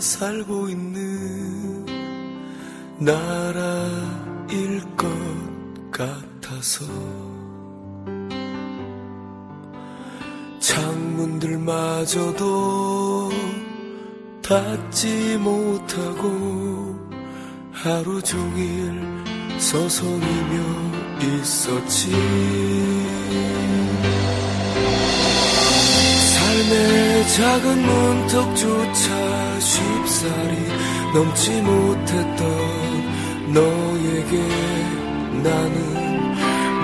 살고 있는 나라일 것 같아서 창문들마저도 닫지 못하고 하루 종일 서성이며 있었지 작은 문턱조차 쉽사리 넘지 못했던 너에게 나는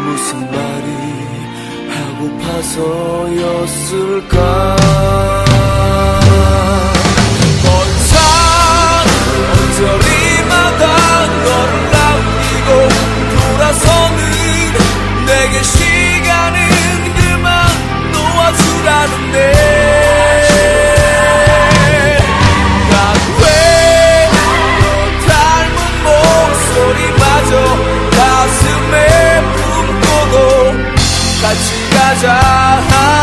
무슨 말이 하고파서였을까 같이 가자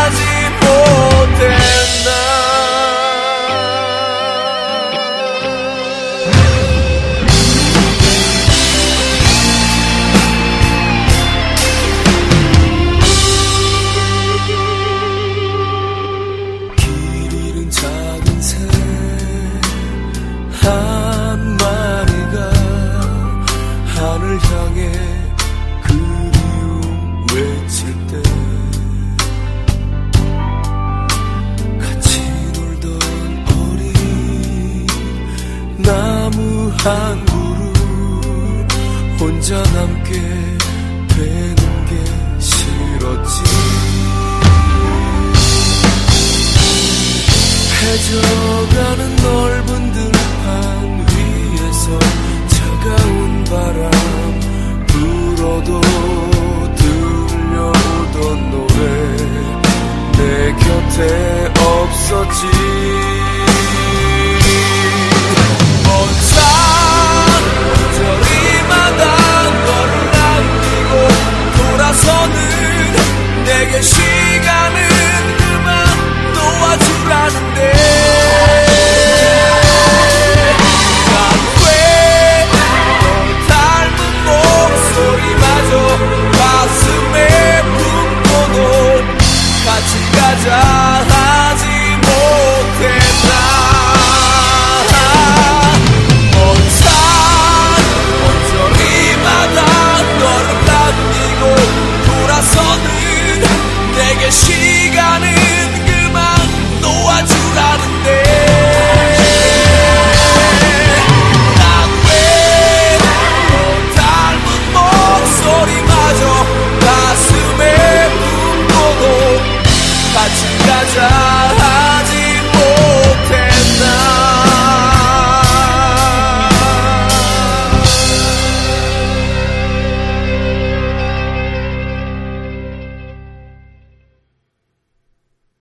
한 그루 혼자 남게 되는 게 싫었지. 해져가는 넓은 들판 위에서 차가운 바람 불어도 들려오던 노래 내 곁에